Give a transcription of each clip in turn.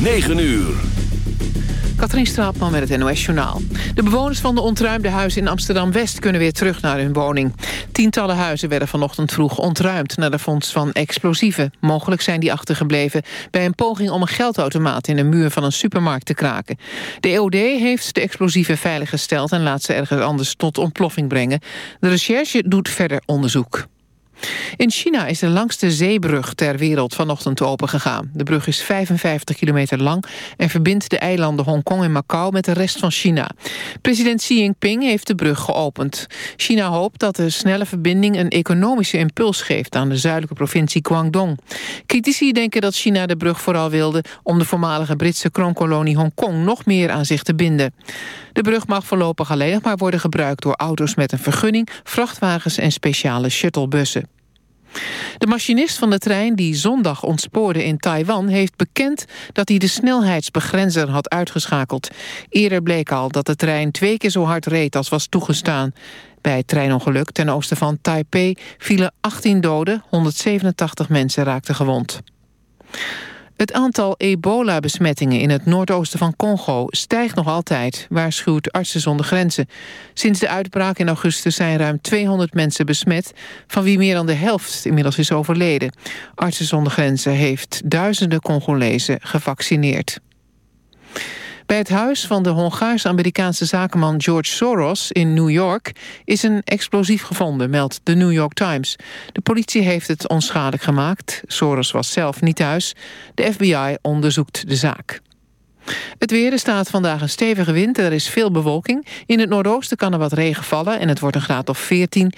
9 uur. Katrien Straatman met het NOS-journaal. De bewoners van de ontruimde huizen in Amsterdam-West... kunnen weer terug naar hun woning. Tientallen huizen werden vanochtend vroeg ontruimd... naar de fonds van explosieven. Mogelijk zijn die achtergebleven bij een poging om een geldautomaat... in de muur van een supermarkt te kraken. De EOD heeft de explosieven veiliggesteld... en laat ze ergens anders tot ontploffing brengen. De recherche doet verder onderzoek. In China is de langste zeebrug ter wereld vanochtend opengegaan. De brug is 55 kilometer lang en verbindt de eilanden Hongkong en Macau met de rest van China. President Xi Jinping heeft de brug geopend. China hoopt dat de snelle verbinding een economische impuls geeft aan de zuidelijke provincie Guangdong. Critici denken dat China de brug vooral wilde om de voormalige Britse kroonkolonie Hongkong nog meer aan zich te binden. De brug mag voorlopig alleen maar worden gebruikt door auto's met een vergunning, vrachtwagens en speciale shuttlebussen. De machinist van de trein die zondag ontspoorde in Taiwan... heeft bekend dat hij de snelheidsbegrenzer had uitgeschakeld. Eerder bleek al dat de trein twee keer zo hard reed als was toegestaan. Bij het treinongeluk ten oosten van Taipei vielen 18 doden... 187 mensen raakten gewond. Het aantal ebola-besmettingen in het noordoosten van Congo stijgt nog altijd, waarschuwt Artsen zonder Grenzen. Sinds de uitbraak in augustus zijn ruim 200 mensen besmet, van wie meer dan de helft inmiddels is overleden. Artsen zonder Grenzen heeft duizenden Congolezen gevaccineerd. Bij het huis van de Hongaars-Amerikaanse zakenman George Soros in New York is een explosief gevonden, meldt de New York Times. De politie heeft het onschadelijk gemaakt. Soros was zelf niet thuis. De FBI onderzoekt de zaak. Het weer, staat vandaag een stevige wind er is veel bewolking. In het noordoosten kan er wat regen vallen en het wordt een graad of 14.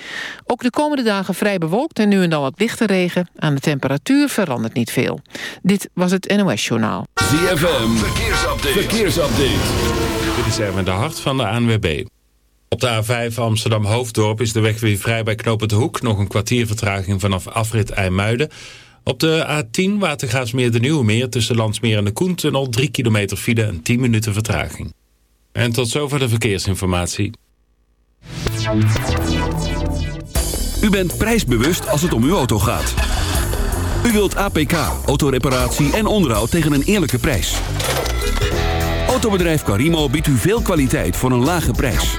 Ook de komende dagen vrij bewolkt en nu en dan wat lichte regen. Aan de temperatuur verandert niet veel. Dit was het NOS Journaal. ZFM, verkeersupdate. verkeersupdate. Dit is Erwin de Hart van de ANWB. Op de A5 Amsterdam-Hoofddorp is de weg weer vrij bij Knoop Hoek. Nog een kwartier vertraging vanaf afrit IJmuiden... Op de A10 Watergaasmeer de Nieuwe Meer tussen Landsmeer en de Koentunnel 3 kilometer file en 10 minuten vertraging. En tot zover de verkeersinformatie. U bent prijsbewust als het om uw auto gaat. U wilt APK, autoreparatie en onderhoud tegen een eerlijke prijs. Autobedrijf Carimo biedt u veel kwaliteit voor een lage prijs.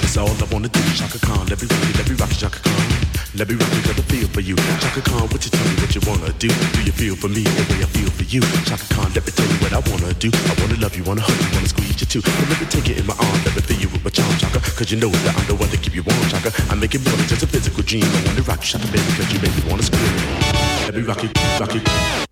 That's all I wanna do. Shaka Khan, let me rock it, let me rock it, Shaka Khan. Let me rock it, got a feel for you. Shaka Khan, what you tell me what you wanna do? Do you feel for me the way I feel for you? Shaka Khan, let me tell you what I wanna do. I wanna love you, wanna hug you, wanna squeeze you too. But let me take it in my arms, let me feel you with my charm, Shaka. Cause you know that I'm the one to keep you warm, Shaka. I make it more than just a physical dream. I wanna rock you, Shaka, baby, cause you make me wanna scream. Let me rock it, rock it.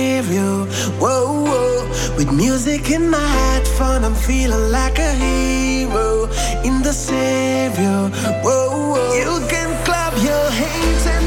stereo. Whoa, whoa. With music in my headphone, I'm feeling like a hero in the savior. Whoa, whoa. You can clap your hands.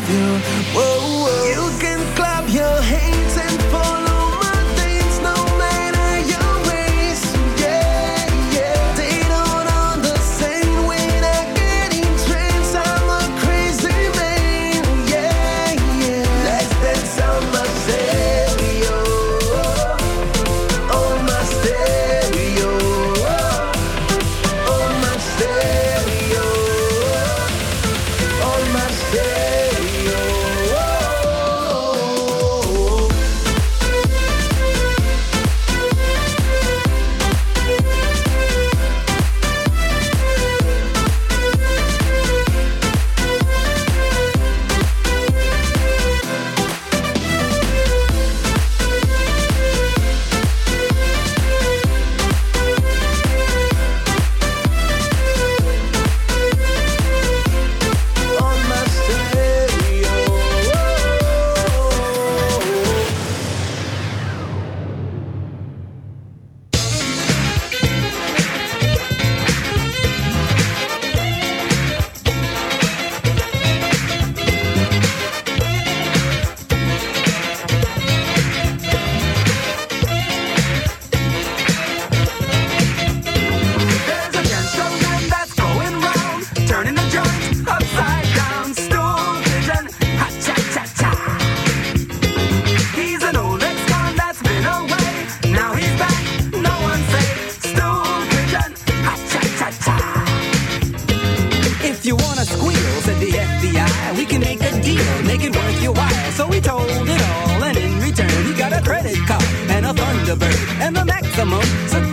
with you. Whoa, whoa.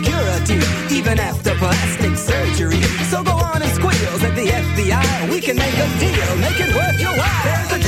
security, even after plastic surgery. So go on and squeals at the FBI. We can make a deal, make it worth your while.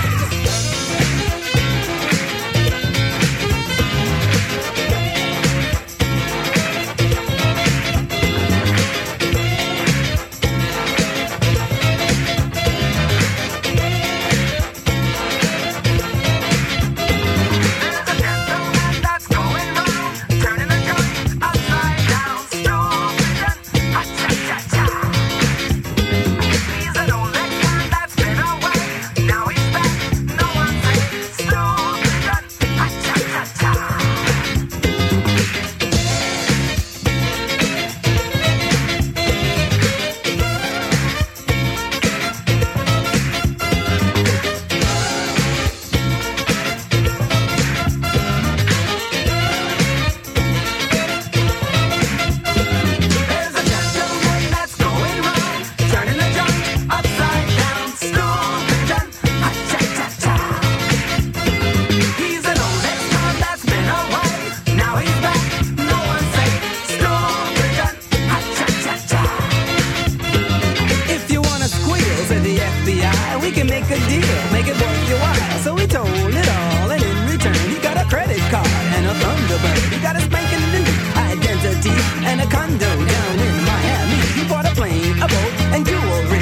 I, we can make a deal, make it worth your while. So he told it all, and in return, he got a credit card and a Thunderbird. He got a spanking new identity and a condo down in Miami. He bought a plane, a boat, and jewelry.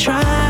try.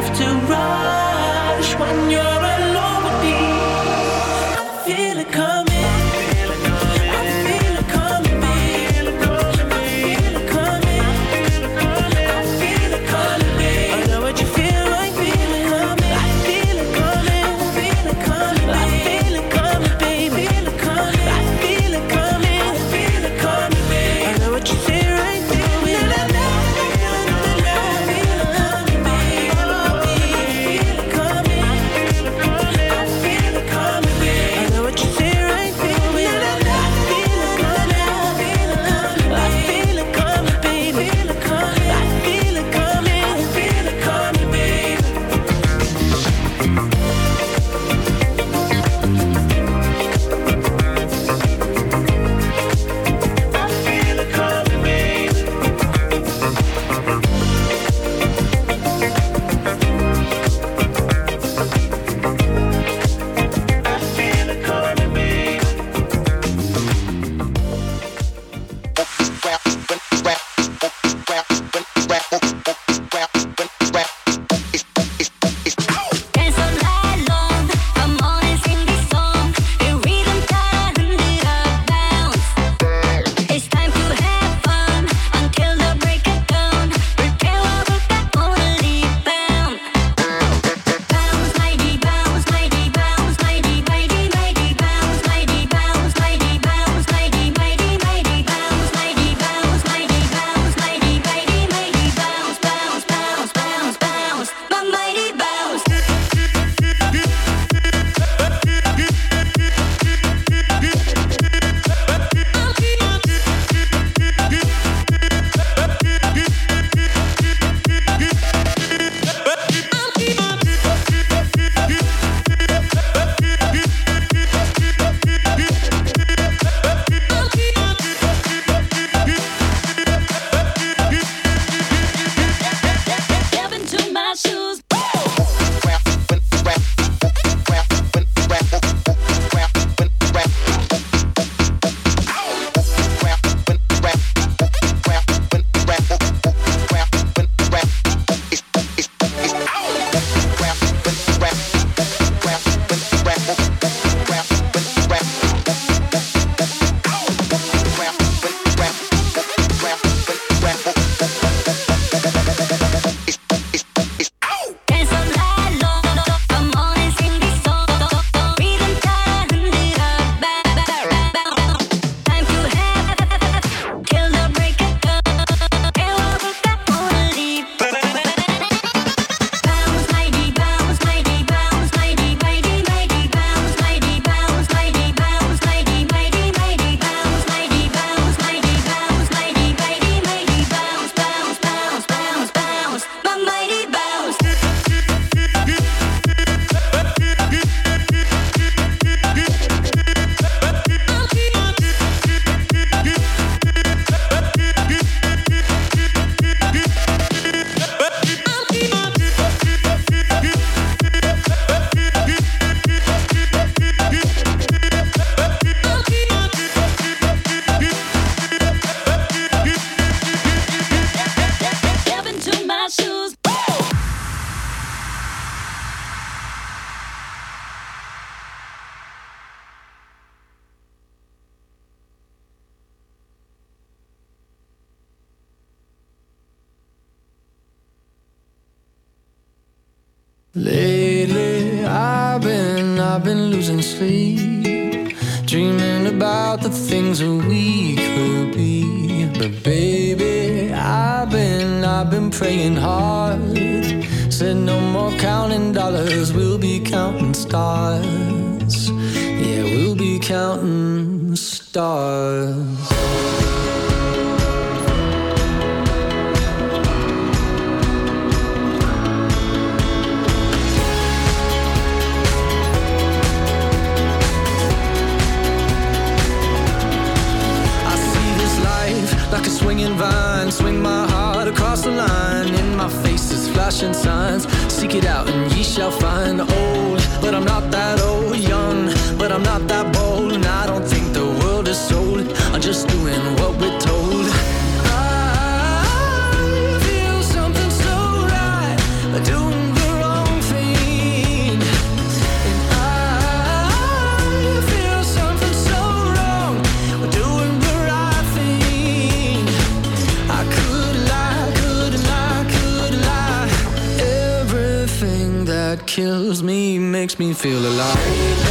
feet. makes me feel alive.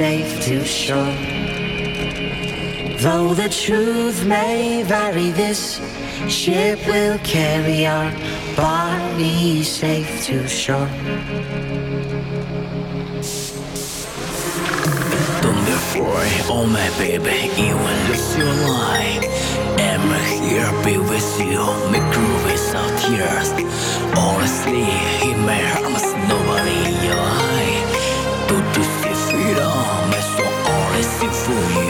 safe to shore. Though the truth may vary, this ship will carry our body safe to shore. Thunderfly, oh my baby, even with your lie. I'm here, be with you, my groove without tears. Honestly, in my arms, nobody, you for you.